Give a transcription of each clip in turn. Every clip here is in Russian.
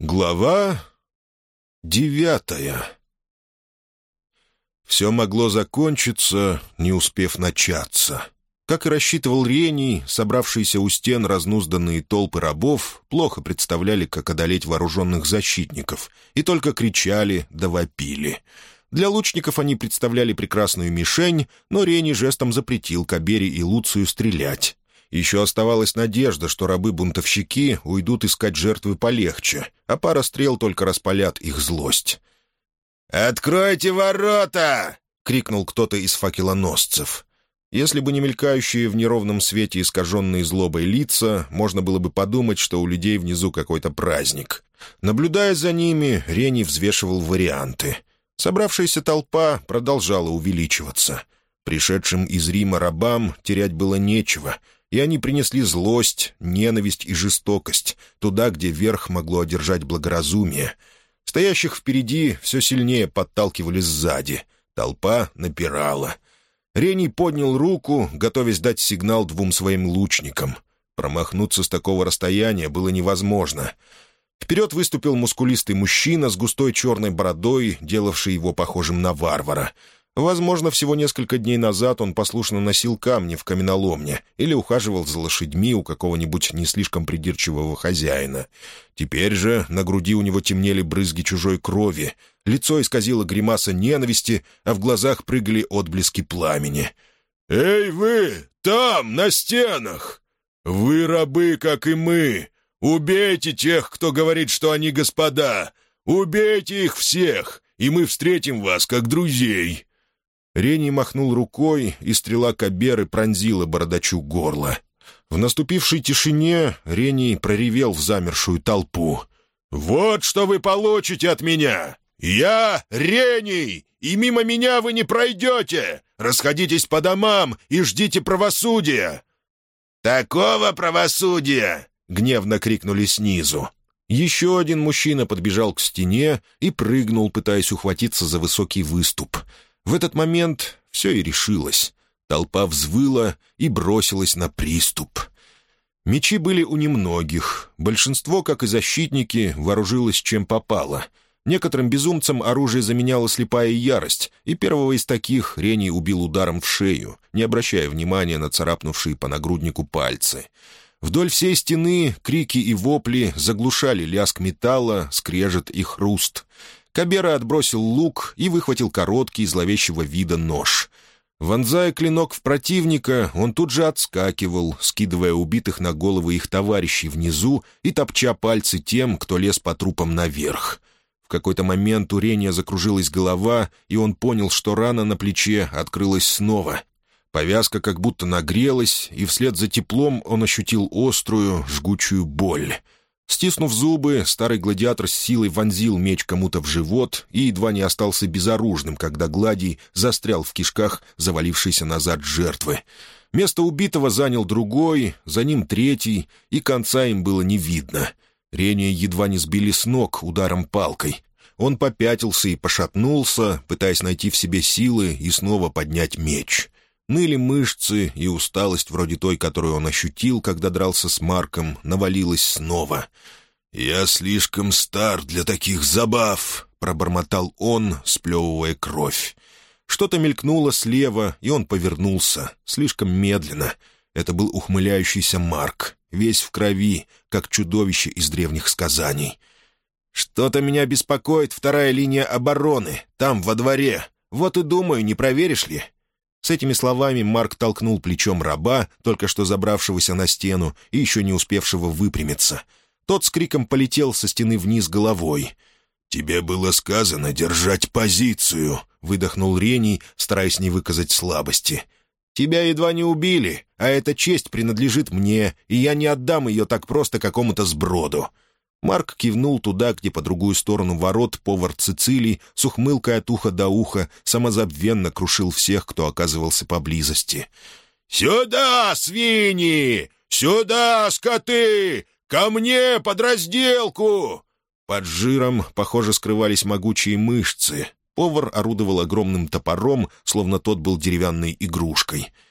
Глава девятая Все могло закончиться, не успев начаться. Как и рассчитывал Рений, собравшиеся у стен разнузданные толпы рабов плохо представляли, как одолеть вооруженных защитников, и только кричали да вопили. Для лучников они представляли прекрасную мишень, но Рений жестом запретил Кабери и Луцию стрелять. Еще оставалась надежда, что рабы-бунтовщики уйдут искать жертвы полегче, а пара стрел только распалят их злость. «Откройте ворота!» — крикнул кто-то из факелоносцев. Если бы не мелькающие в неровном свете искаженные злобой лица, можно было бы подумать, что у людей внизу какой-то праздник. Наблюдая за ними, Рени взвешивал варианты. Собравшаяся толпа продолжала увеличиваться. Пришедшим из Рима рабам терять было нечего — и они принесли злость, ненависть и жестокость туда, где верх могло одержать благоразумие. Стоящих впереди все сильнее подталкивали сзади. Толпа напирала. Рений поднял руку, готовясь дать сигнал двум своим лучникам. Промахнуться с такого расстояния было невозможно. Вперед выступил мускулистый мужчина с густой черной бородой, делавший его похожим на варвара — Возможно, всего несколько дней назад он послушно носил камни в каменоломне или ухаживал за лошадьми у какого-нибудь не слишком придирчивого хозяина. Теперь же на груди у него темнели брызги чужой крови, лицо исказило гримаса ненависти, а в глазах прыгали отблески пламени. «Эй вы, там, на стенах! Вы рабы, как и мы! Убейте тех, кто говорит, что они господа! Убейте их всех, и мы встретим вас, как друзей!» Рений махнул рукой, и стрела Каберы пронзила бородачу горло. В наступившей тишине Рений проревел в замершую толпу. «Вот что вы получите от меня! Я Рений, и мимо меня вы не пройдете! Расходитесь по домам и ждите правосудия!» «Такого правосудия!» — гневно крикнули снизу. Еще один мужчина подбежал к стене и прыгнул, пытаясь ухватиться за высокий выступ — в этот момент все и решилось. Толпа взвыла и бросилась на приступ. Мечи были у немногих. Большинство, как и защитники, вооружилось чем попало. Некоторым безумцам оружие заменяла слепая ярость, и первого из таких Рений убил ударом в шею, не обращая внимания на царапнувшие по нагруднику пальцы. Вдоль всей стены крики и вопли заглушали лязг металла, скрежет и хруст — Кабера отбросил лук и выхватил короткий, зловещего вида нож. Вонзая клинок в противника, он тут же отскакивал, скидывая убитых на головы их товарищей внизу и топча пальцы тем, кто лез по трупам наверх. В какой-то момент у Рения закружилась голова, и он понял, что рана на плече открылась снова. Повязка как будто нагрелась, и вслед за теплом он ощутил острую, жгучую боль — Стиснув зубы, старый гладиатор с силой вонзил меч кому-то в живот и едва не остался безоружным, когда Гладий застрял в кишках завалившейся назад жертвы. Место убитого занял другой, за ним третий, и конца им было не видно. Рения едва не сбили с ног ударом палкой. Он попятился и пошатнулся, пытаясь найти в себе силы и снова поднять меч. Ныли мышцы, и усталость, вроде той, которую он ощутил, когда дрался с Марком, навалилась снова. «Я слишком стар для таких забав», — пробормотал он, сплевывая кровь. Что-то мелькнуло слева, и он повернулся, слишком медленно. Это был ухмыляющийся Марк, весь в крови, как чудовище из древних сказаний. «Что-то меня беспокоит вторая линия обороны, там, во дворе. Вот и думаю, не проверишь ли?» С этими словами Марк толкнул плечом раба, только что забравшегося на стену и еще не успевшего выпрямиться. Тот с криком полетел со стены вниз головой. «Тебе было сказано держать позицию», — выдохнул Рений, стараясь не выказать слабости. «Тебя едва не убили, а эта честь принадлежит мне, и я не отдам ее так просто какому-то сброду». Марк кивнул туда, где по другую сторону ворот повар Цицилий с ухмылкой от уха до уха самозабвенно крушил всех, кто оказывался поблизости. «Сюда, свиньи! Сюда, скоты! Ко мне под разделку!» Под жиром, похоже, скрывались могучие мышцы. Повар орудовал огромным топором, словно тот был деревянной игрушкой —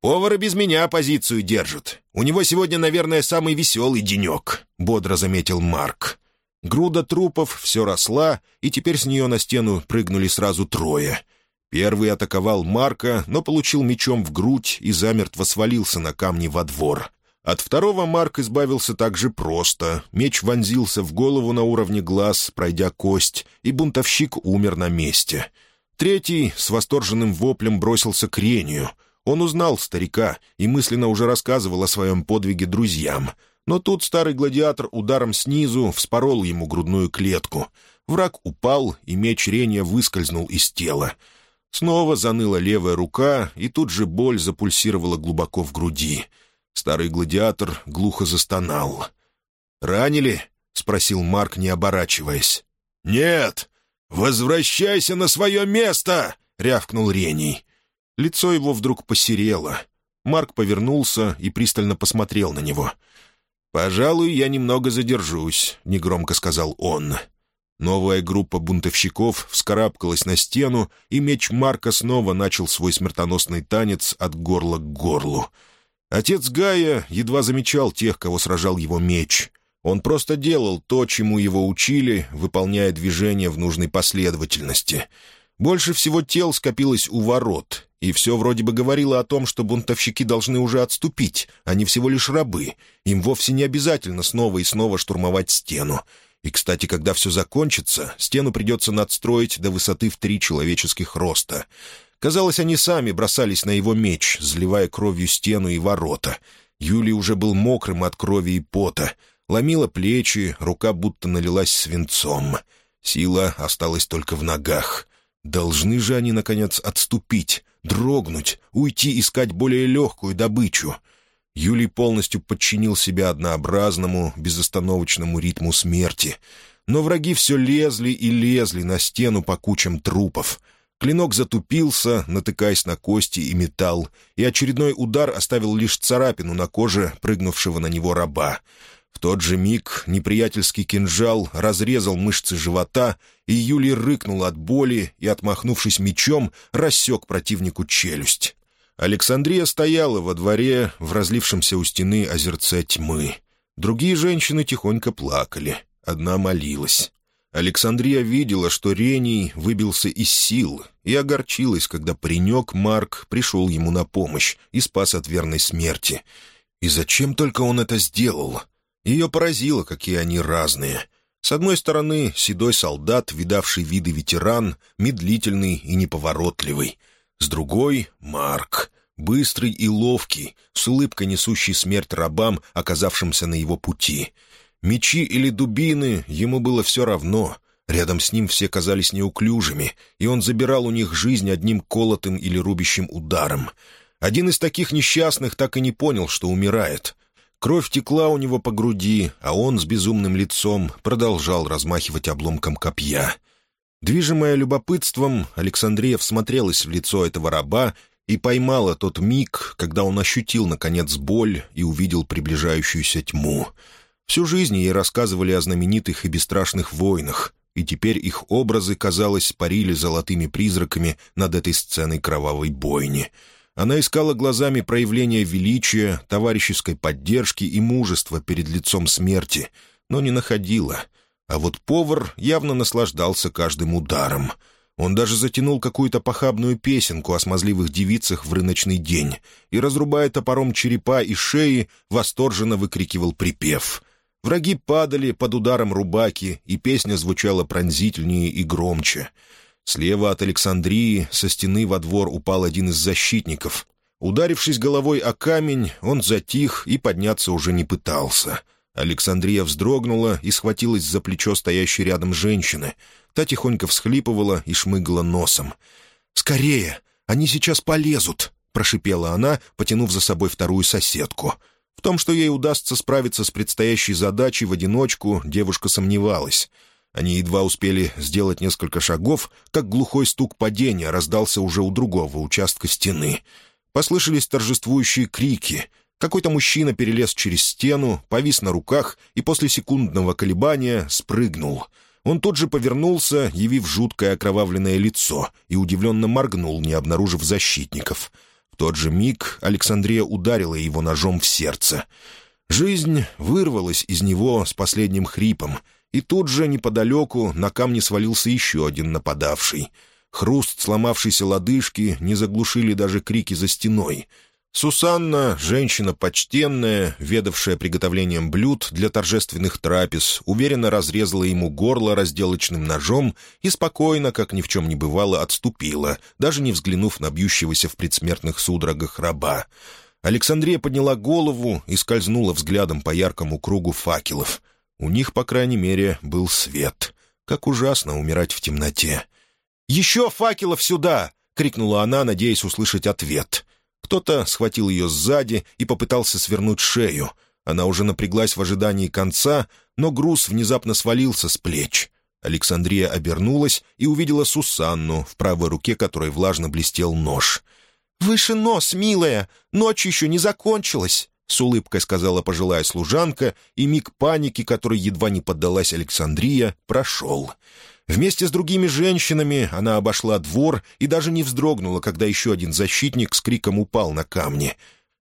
«Повар без меня позицию держит. У него сегодня, наверное, самый веселый денек», — бодро заметил Марк. Груда трупов все росла, и теперь с нее на стену прыгнули сразу трое. Первый атаковал Марка, но получил мечом в грудь и замертво свалился на камни во двор. От второго Марк избавился так же просто. Меч вонзился в голову на уровне глаз, пройдя кость, и бунтовщик умер на месте. Третий с восторженным воплем бросился к Рению. Он узнал старика и мысленно уже рассказывал о своем подвиге друзьям. Но тут старый гладиатор ударом снизу вспорол ему грудную клетку. Враг упал, и меч Рения выскользнул из тела. Снова заныла левая рука, и тут же боль запульсировала глубоко в груди — Старый гладиатор глухо застонал. «Ранили?» — спросил Марк, не оборачиваясь. «Нет! Возвращайся на свое место!» — рявкнул Рений. Лицо его вдруг посерело. Марк повернулся и пристально посмотрел на него. «Пожалуй, я немного задержусь», — негромко сказал он. Новая группа бунтовщиков вскарабкалась на стену, и меч Марка снова начал свой смертоносный танец от горла к горлу — Отец Гая едва замечал тех, кого сражал его меч. Он просто делал то, чему его учили, выполняя движения в нужной последовательности. Больше всего тел скопилось у ворот, и все вроде бы говорило о том, что бунтовщики должны уже отступить, они всего лишь рабы. Им вовсе не обязательно снова и снова штурмовать стену. И, кстати, когда все закончится, стену придется надстроить до высоты в три человеческих роста. Казалось, они сами бросались на его меч, заливая кровью стену и ворота. Юлий уже был мокрым от крови и пота. Ломила плечи, рука будто налилась свинцом. Сила осталась только в ногах. Должны же они, наконец, отступить, дрогнуть, уйти искать более легкую добычу. Юлий полностью подчинил себя однообразному, безостановочному ритму смерти. Но враги все лезли и лезли на стену по кучам трупов — Клинок затупился, натыкаясь на кости и металл, и очередной удар оставил лишь царапину на коже прыгнувшего на него раба. В тот же миг неприятельский кинжал разрезал мышцы живота, и Юлий рыкнул от боли и, отмахнувшись мечом, рассек противнику челюсть. Александрия стояла во дворе в разлившемся у стены озерце тьмы. Другие женщины тихонько плакали, одна молилась. Александрия видела, что Рений выбился из сил и огорчилась, когда паренек Марк пришел ему на помощь и спас от верной смерти. И зачем только он это сделал? Ее поразило, какие они разные. С одной стороны, седой солдат, видавший виды ветеран, медлительный и неповоротливый. С другой — Марк, быстрый и ловкий, с улыбкой несущий смерть рабам, оказавшимся на его пути — Мечи или дубины, ему было все равно. Рядом с ним все казались неуклюжими, и он забирал у них жизнь одним колотым или рубящим ударом. Один из таких несчастных так и не понял, что умирает. Кровь текла у него по груди, а он с безумным лицом продолжал размахивать обломком копья. Движимая любопытством, Александрия всмотрелась в лицо этого раба и поймала тот миг, когда он ощутил, наконец, боль и увидел приближающуюся тьму — Всю жизнь ей рассказывали о знаменитых и бесстрашных войнах, и теперь их образы, казалось, парили золотыми призраками над этой сценой кровавой бойни. Она искала глазами проявления величия, товарищеской поддержки и мужества перед лицом смерти, но не находила. А вот повар явно наслаждался каждым ударом. Он даже затянул какую-то похабную песенку о смазливых девицах в рыночный день и, разрубая топором черепа и шеи, восторженно выкрикивал припев — Враги падали под ударом рубаки, и песня звучала пронзительнее и громче. Слева от Александрии со стены во двор упал один из защитников. Ударившись головой о камень, он затих и подняться уже не пытался. Александрия вздрогнула и схватилась за плечо стоящей рядом женщины. Та тихонько всхлипывала и шмыгала носом. «Скорее! Они сейчас полезут!» — прошипела она, потянув за собой вторую соседку — в том, что ей удастся справиться с предстоящей задачей в одиночку, девушка сомневалась. Они едва успели сделать несколько шагов, как глухой стук падения раздался уже у другого участка стены. Послышались торжествующие крики. Какой-то мужчина перелез через стену, повис на руках и после секундного колебания спрыгнул. Он тут же повернулся, явив жуткое окровавленное лицо, и удивленно моргнул, не обнаружив защитников — тот же миг Александрия ударила его ножом в сердце. Жизнь вырвалась из него с последним хрипом, И тут же, неподалеку, на камне свалился еще один нападавший. Хруст сломавшейся лодыжки не заглушили даже крики за стеной — Сусанна, женщина почтенная, ведавшая приготовлением блюд для торжественных трапез, уверенно разрезала ему горло разделочным ножом и спокойно, как ни в чем не бывало, отступила, даже не взглянув на бьющегося в предсмертных судорогах раба. Александрия подняла голову и скользнула взглядом по яркому кругу факелов. У них, по крайней мере, был свет. Как ужасно умирать в темноте. «Еще факелов сюда!» — крикнула она, надеясь услышать ответ — кто-то схватил ее сзади и попытался свернуть шею. Она уже напряглась в ожидании конца, но груз внезапно свалился с плеч. Александрия обернулась и увидела Сусанну, в правой руке которой влажно блестел нож. «Выше нос, милая! Ночь еще не закончилась!» — с улыбкой сказала пожилая служанка, и миг паники, который едва не поддалась Александрия, прошел. Вместе с другими женщинами она обошла двор и даже не вздрогнула, когда еще один защитник с криком упал на камни.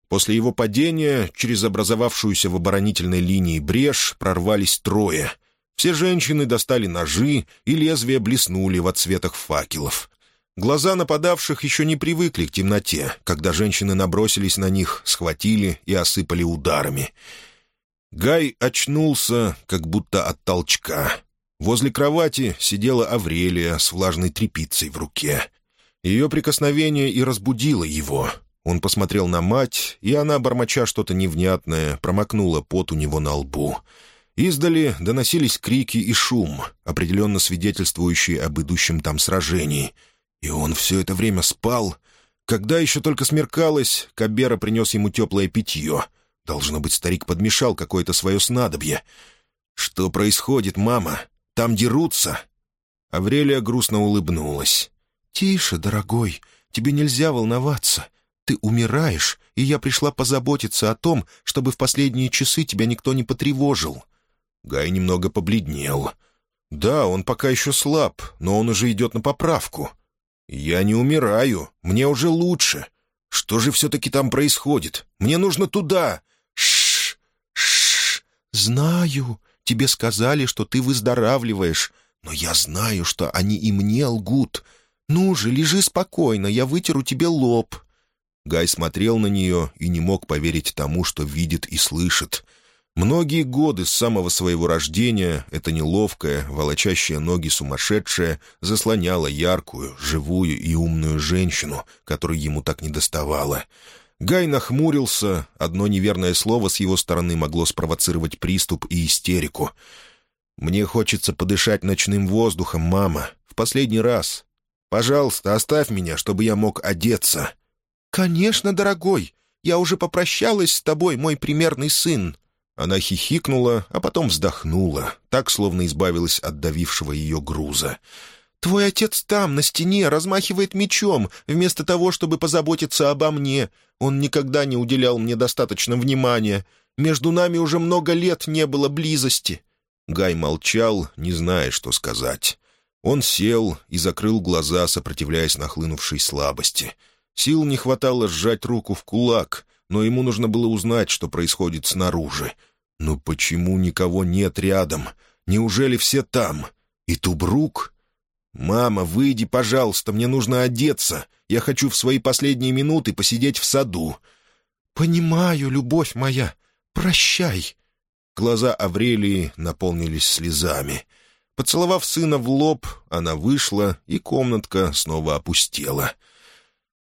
После его падения через образовавшуюся в оборонительной линии брешь прорвались трое. Все женщины достали ножи, и лезвия блеснули в отсветах факелов. Глаза нападавших еще не привыкли к темноте, когда женщины набросились на них, схватили и осыпали ударами. Гай очнулся, как будто от толчка. Возле кровати сидела Аврелия с влажной тряпицей в руке. Ее прикосновение и разбудило его. Он посмотрел на мать, и она, бормоча что-то невнятное, промокнула пот у него на лбу. Издали доносились крики и шум, определенно свидетельствующие об идущем там сражении. И он все это время спал. Когда еще только смеркалось, Кабера принес ему теплое питье. Должно быть, старик подмешал какое-то свое снадобье. «Что происходит, мама?» Там дерутся». Аврелия грустно улыбнулась. «Тише, дорогой, тебе нельзя волноваться. Ты умираешь, и я пришла позаботиться о том, чтобы в последние часы тебя никто не потревожил». Гай немного побледнел. «Да, он пока еще слаб, но он уже идет на поправку. Я не умираю, мне уже лучше. Что же все-таки там происходит? Мне нужно туда!» «Шш! Шш! Знаю!» Тебе сказали, что ты выздоравливаешь, но я знаю, что они и мне лгут. Ну же, лежи спокойно, я вытеру тебе лоб». Гай смотрел на нее и не мог поверить тому, что видит и слышит. Многие годы с самого своего рождения эта неловкая, волочащая ноги сумасшедшая заслоняла яркую, живую и умную женщину, которой ему так недоставало. Гай нахмурился, одно неверное слово с его стороны могло спровоцировать приступ и истерику. «Мне хочется подышать ночным воздухом, мама. В последний раз. Пожалуйста, оставь меня, чтобы я мог одеться». «Конечно, дорогой. Я уже попрощалась с тобой, мой примерный сын». Она хихикнула, а потом вздохнула, так, словно избавилась от давившего ее груза. «Твой отец там, на стене, размахивает мечом, вместо того, чтобы позаботиться обо мне. Он никогда не уделял мне достаточно внимания. Между нами уже много лет не было близости». Гай молчал, не зная, что сказать. Он сел и закрыл глаза, сопротивляясь нахлынувшей слабости. Сил не хватало сжать руку в кулак, но ему нужно было узнать, что происходит снаружи. «Но почему никого нет рядом? Неужели все там? И Тубрук?» «Мама, выйди, пожалуйста, мне нужно одеться. Я хочу в свои последние минуты посидеть в саду». «Понимаю, любовь моя. Прощай». Глаза Аврелии наполнились слезами. Поцеловав сына в лоб, она вышла, и комнатка снова опустела.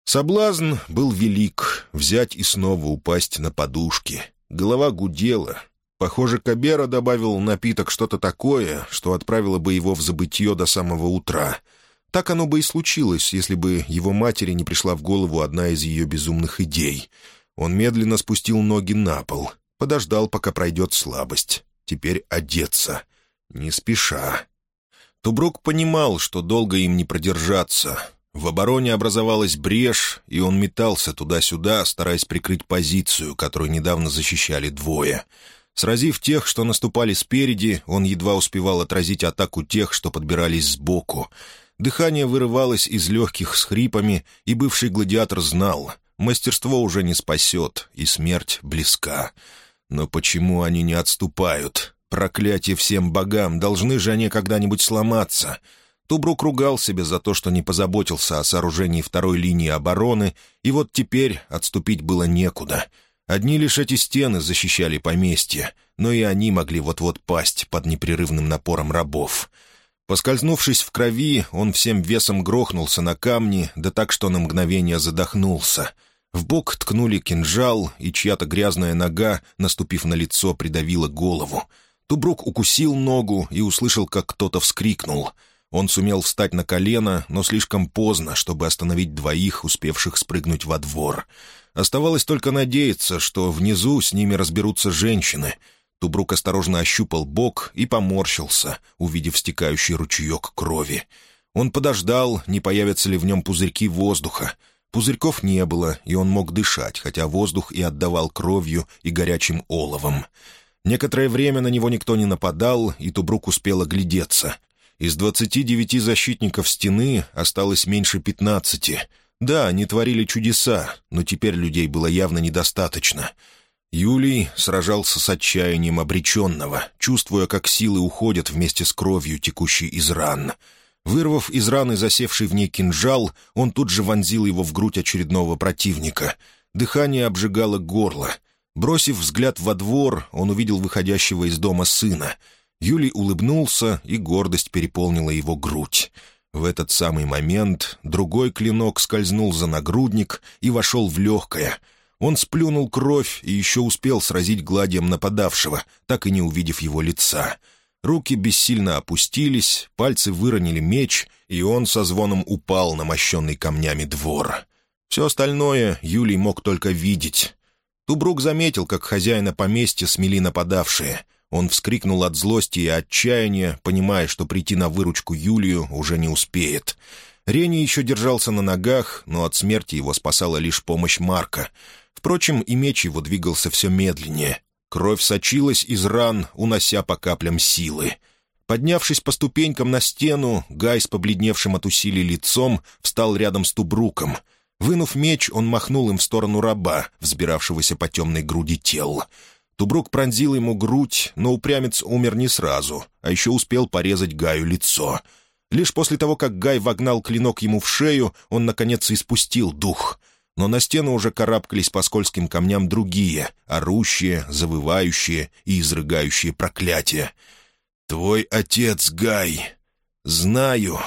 Соблазн был велик — взять и снова упасть на подушки. Голова гудела, Похоже, Кабера добавил напиток что-то такое, что отправило бы его в забытье до самого утра. Так оно бы и случилось, если бы его матери не пришла в голову одна из ее безумных идей. Он медленно спустил ноги на пол, подождал, пока пройдет слабость. Теперь одеться. Не спеша. Тубрук понимал, что долго им не продержаться. В обороне образовалась брешь, и он метался туда-сюда, стараясь прикрыть позицию, которую недавно защищали двое — Сразив тех, что наступали спереди, он едва успевал отразить атаку тех, что подбирались сбоку. Дыхание вырывалось из легких с хрипами, и бывший гладиатор знал — мастерство уже не спасет, и смерть близка. Но почему они не отступают? Проклятие всем богам, должны же они когда-нибудь сломаться. Тубрук ругал себя за то, что не позаботился о сооружении второй линии обороны, и вот теперь отступить было некуда. Одни лишь эти стены защищали поместье, но и они могли вот-вот пасть под непрерывным напором рабов. Поскользнувшись в крови, он всем весом грохнулся на камни, да так, что на мгновение задохнулся. В бок ткнули кинжал, и чья-то грязная нога, наступив на лицо, придавила голову. Тубрук укусил ногу и услышал, как кто-то вскрикнул. Он сумел встать на колено, но слишком поздно, чтобы остановить двоих, успевших спрыгнуть во двор. Оставалось только надеяться, что внизу с ними разберутся женщины — Тубрук осторожно ощупал бок и поморщился, увидев стекающий ручеек крови. Он подождал, не появятся ли в нем пузырьки воздуха. Пузырьков не было, и он мог дышать, хотя воздух и отдавал кровью и горячим оловом. Некоторое время на него никто не нападал, и Тубрук успел оглядеться. Из двадцати девяти защитников стены осталось меньше пятнадцати. Да, они творили чудеса, но теперь людей было явно недостаточно — Юлий сражался с отчаянием обреченного, чувствуя, как силы уходят вместе с кровью, текущей из ран. Вырвав из раны засевший в ней кинжал, он тут же вонзил его в грудь очередного противника. Дыхание обжигало горло. Бросив взгляд во двор, он увидел выходящего из дома сына. Юлий улыбнулся, и гордость переполнила его грудь. В этот самый момент другой клинок скользнул за нагрудник и вошел в легкое — он сплюнул кровь и еще успел сразить гладием нападавшего, так и не увидев его лица. Руки бессильно опустились, пальцы выронили меч, и он со звоном упал на мощенный камнями двор. Все остальное Юлий мог только видеть. Тубрук заметил, как хозяина поместья смели нападавшие. Он вскрикнул от злости и отчаяния, понимая, что прийти на выручку Юлию уже не успеет. Рени еще держался на ногах, но от смерти его спасала лишь помощь Марка — Впрочем, и меч его двигался все медленнее. Кровь сочилась из ран, унося по каплям силы. Поднявшись по ступенькам на стену, Гай с побледневшим от усилий лицом встал рядом с Тубруком. Вынув меч, он махнул им в сторону раба, взбиравшегося по темной груди тел. Тубрук пронзил ему грудь, но упрямец умер не сразу, а еще успел порезать Гаю лицо. Лишь после того, как Гай вогнал клинок ему в шею, он, наконец, испустил дух — но на стену уже карабкались по скользким камням другие, орущие, завывающие и изрыгающие проклятия. «Твой отец Гай! Знаю!»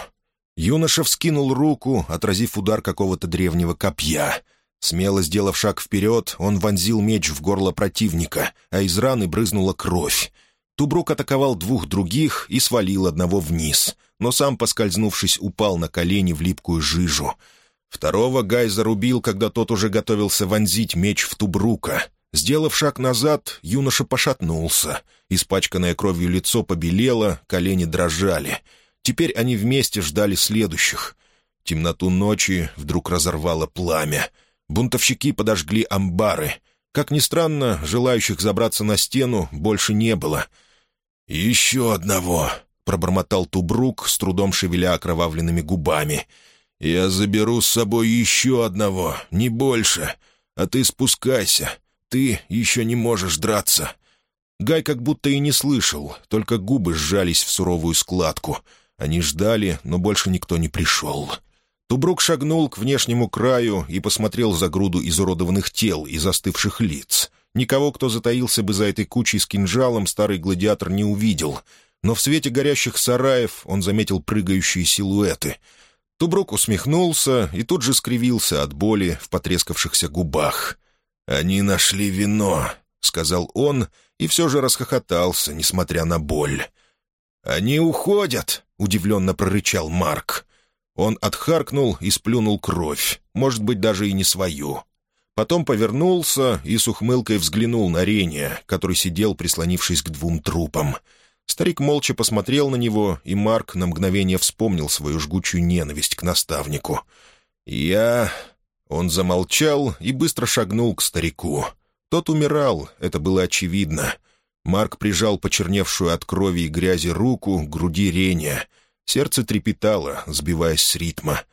Юноша вскинул руку, отразив удар какого-то древнего копья. Смело сделав шаг вперед, он вонзил меч в горло противника, а из раны брызнула кровь. Тубрук атаковал двух других и свалил одного вниз, но сам, поскользнувшись, упал на колени в липкую жижу — Второго Гай зарубил, когда тот уже готовился вонзить меч в Тубрука. Сделав шаг назад, юноша пошатнулся. Испачканное кровью лицо побелело, колени дрожали. Теперь они вместе ждали следующих. Темноту ночи вдруг разорвало пламя. Бунтовщики подожгли амбары. Как ни странно, желающих забраться на стену больше не было. «Еще одного!» — пробормотал Тубрук, с трудом шевеля окровавленными губами — «Я заберу с собой еще одного, не больше. А ты спускайся. Ты еще не можешь драться». Гай как будто и не слышал, только губы сжались в суровую складку. Они ждали, но больше никто не пришел. Тубрук шагнул к внешнему краю и посмотрел за груду изуродованных тел и застывших лиц. Никого, кто затаился бы за этой кучей с кинжалом, старый гладиатор не увидел. Но в свете горящих сараев он заметил прыгающие силуэты — Тубрук усмехнулся и тут же скривился от боли в потрескавшихся губах. «Они нашли вино», — сказал он, и все же расхохотался, несмотря на боль. «Они уходят», — удивленно прорычал Марк. Он отхаркнул и сплюнул кровь, может быть, даже и не свою. Потом повернулся и с ухмылкой взглянул на Рения, который сидел, прислонившись к двум трупам — Старик молча посмотрел на него, и Марк на мгновение вспомнил свою жгучую ненависть к наставнику. «Я...» Он замолчал и быстро шагнул к старику. Тот умирал, это было очевидно. Марк прижал почерневшую от крови и грязи руку к груди Реня. Сердце трепетало, сбиваясь с ритма.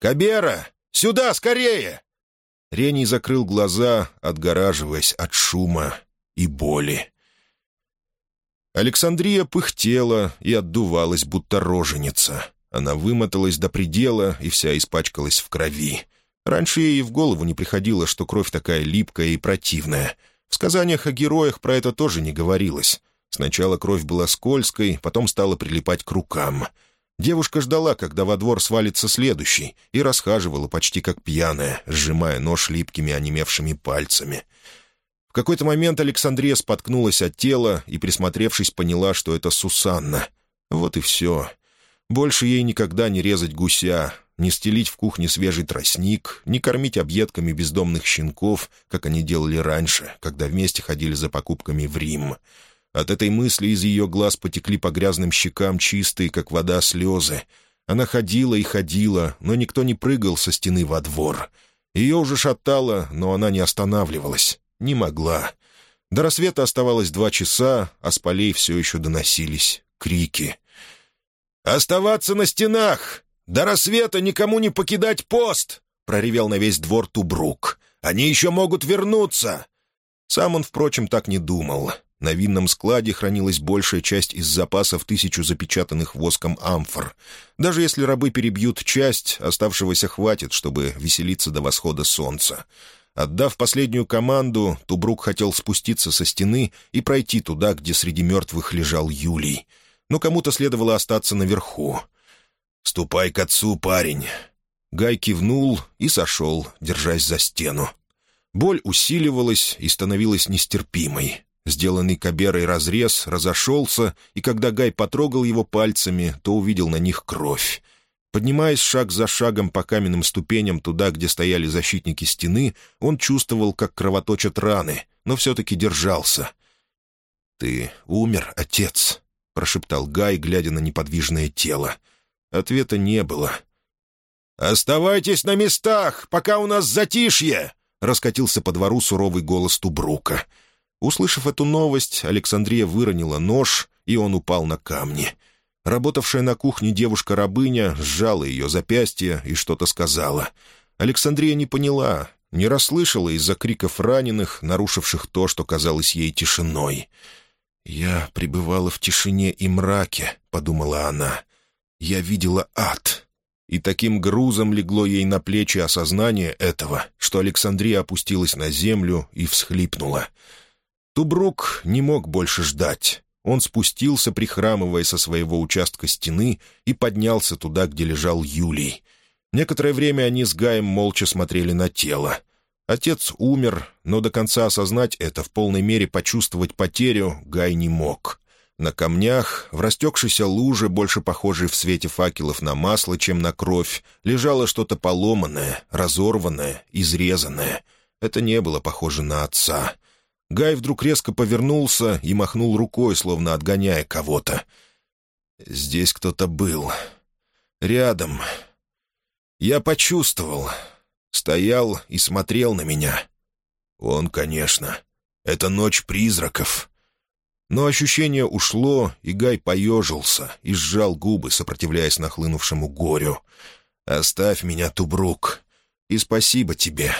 «Кабера! Сюда, скорее!» Рений закрыл глаза, отгораживаясь от шума и боли. Александрия пыхтела и отдувалась, будто роженица. Она вымоталась до предела и вся испачкалась в крови. Раньше ей в голову не приходило, что кровь такая липкая и противная. В сказаниях о героях про это тоже не говорилось. Сначала кровь была скользкой, потом стала прилипать к рукам. Девушка ждала, когда во двор свалится следующий, и расхаживала почти как пьяная, сжимая нож липкими онемевшими пальцами. В какой-то момент Александрия споткнулась от тела и, присмотревшись, поняла, что это Сусанна. Вот и все. Больше ей никогда не резать гуся, не стелить в кухне свежий тростник, не кормить объедками бездомных щенков, как они делали раньше, когда вместе ходили за покупками в Рим. От этой мысли из ее глаз потекли по грязным щекам чистые, как вода, слезы. Она ходила и ходила, но никто не прыгал со стены во двор. Ее уже шатало, но она не останавливалась. Не могла. До рассвета оставалось два часа, а с полей все еще доносились крики. «Оставаться на стенах! До рассвета никому не покидать пост!» — проревел на весь двор Тубрук. «Они еще могут вернуться!» Сам он, впрочем, так не думал. На винном складе хранилась большая часть из запасов тысячу запечатанных воском амфор. Даже если рабы перебьют часть, оставшегося хватит, чтобы веселиться до восхода солнца. Отдав последнюю команду, Тубрук хотел спуститься со стены и пройти туда, где среди мертвых лежал Юлий. Но кому-то следовало остаться наверху. «Ступай к отцу, парень!» Гай кивнул и сошел, держась за стену. Боль усиливалась и становилась нестерпимой. Сделанный Каберой разрез разошелся, и когда Гай потрогал его пальцами, то увидел на них кровь. Поднимаясь шаг за шагом по каменным ступеням туда, где стояли защитники стены, он чувствовал, как кровоточат раны, но все-таки держался. «Ты умер, отец?» — прошептал Гай, глядя на неподвижное тело. Ответа не было. «Оставайтесь на местах, пока у нас затишье!» — раскатился по двору суровый голос Тубрука. Услышав эту новость, Александрия выронила нож, и он упал на камни. Работавшая на кухне девушка-рабыня сжала ее запястье и что-то сказала. Александрия не поняла, не расслышала из-за криков раненых, нарушивших то, что казалось ей тишиной. «Я пребывала в тишине и мраке», — подумала она. «Я видела ад». И таким грузом легло ей на плечи осознание этого, что Александрия опустилась на землю и всхлипнула — Тубрук не мог больше ждать. Он спустился, прихрамывая со своего участка стены, и поднялся туда, где лежал Юлий. Некоторое время они с Гаем молча смотрели на тело. Отец умер, но до конца осознать это, в полной мере почувствовать потерю, Гай не мог. На камнях, в растекшейся луже, больше похожей в свете факелов на масло, чем на кровь, лежало что-то поломанное, разорванное, изрезанное. Это не было похоже на отца. Гай вдруг резко повернулся и махнул рукой, словно отгоняя кого-то. «Здесь кто-то был. Рядом. Я почувствовал. Стоял и смотрел на меня. Он, конечно. Это ночь призраков». Но ощущение ушло, и Гай поежился и сжал губы, сопротивляясь нахлынувшему горю. «Оставь меня, Тубрук, и спасибо тебе».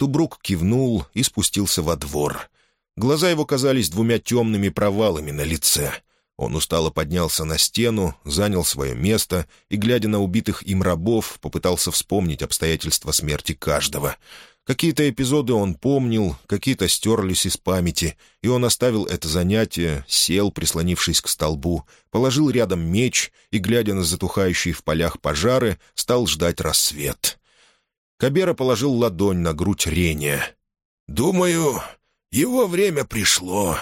Тубрук кивнул и спустился во двор. Глаза его казались двумя темными провалами на лице. Он устало поднялся на стену, занял свое место и, глядя на убитых им рабов, попытался вспомнить обстоятельства смерти каждого. Какие-то эпизоды он помнил, какие-то стерлись из памяти, и он оставил это занятие, сел, прислонившись к столбу, положил рядом меч и, глядя на затухающие в полях пожары, стал ждать рассвет. Кабера положил ладонь на грудь Рения. «Думаю, его время пришло.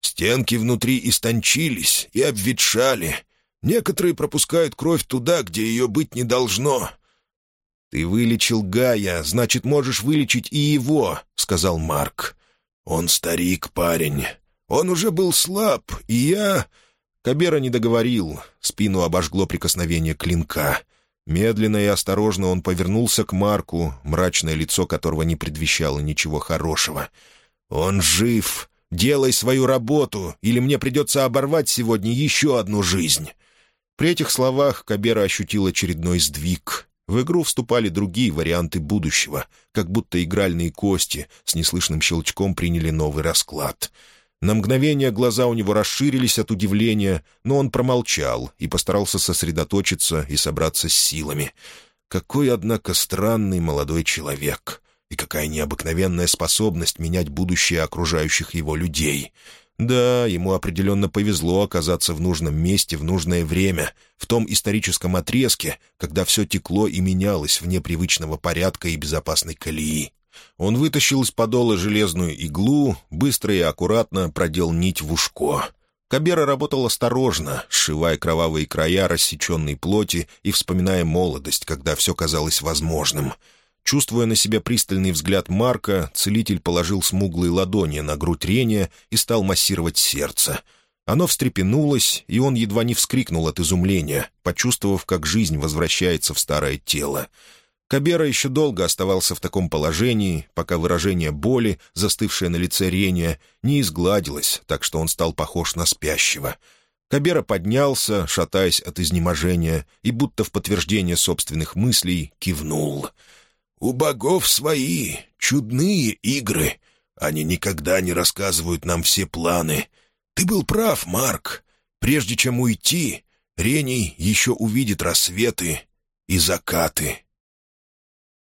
Стенки внутри истончились и обветшали. Некоторые пропускают кровь туда, где ее быть не должно». «Ты вылечил Гая, значит, можешь вылечить и его», — сказал Марк. «Он старик, парень. Он уже был слаб, и я...» Кабера не договорил. Спину обожгло прикосновение клинка. Медленно и осторожно он повернулся к Марку, мрачное лицо которого не предвещало ничего хорошего. «Он жив! Делай свою работу, или мне придется оборвать сегодня еще одну жизнь!» При этих словах Кабера ощутил очередной сдвиг. В игру вступали другие варианты будущего, как будто игральные кости с неслышным щелчком приняли новый расклад. На мгновение глаза у него расширились от удивления, но он промолчал и постарался сосредоточиться и собраться с силами. Какой, однако, странный молодой человек, и какая необыкновенная способность менять будущее окружающих его людей. Да, ему определенно повезло оказаться в нужном месте в нужное время, в том историческом отрезке, когда все текло и менялось вне привычного порядка и безопасной колеи. Он вытащил из подола железную иглу, быстро и аккуратно продел нить в ушко. Кабера работал осторожно, сшивая кровавые края рассеченной плоти и вспоминая молодость, когда все казалось возможным. Чувствуя на себя пристальный взгляд Марка, целитель положил смуглые ладони на грудь Реня и стал массировать сердце. Оно встрепенулось, и он едва не вскрикнул от изумления, почувствовав, как жизнь возвращается в старое тело. Кабера еще долго оставался в таком положении, пока выражение боли, застывшее на лице Рения, не изгладилось, так что он стал похож на спящего. Кабера поднялся, шатаясь от изнеможения, и будто в подтверждение собственных мыслей кивнул. «У богов свои, чудные игры. Они никогда не рассказывают нам все планы. Ты был прав, Марк. Прежде чем уйти, Рений еще увидит рассветы и закаты».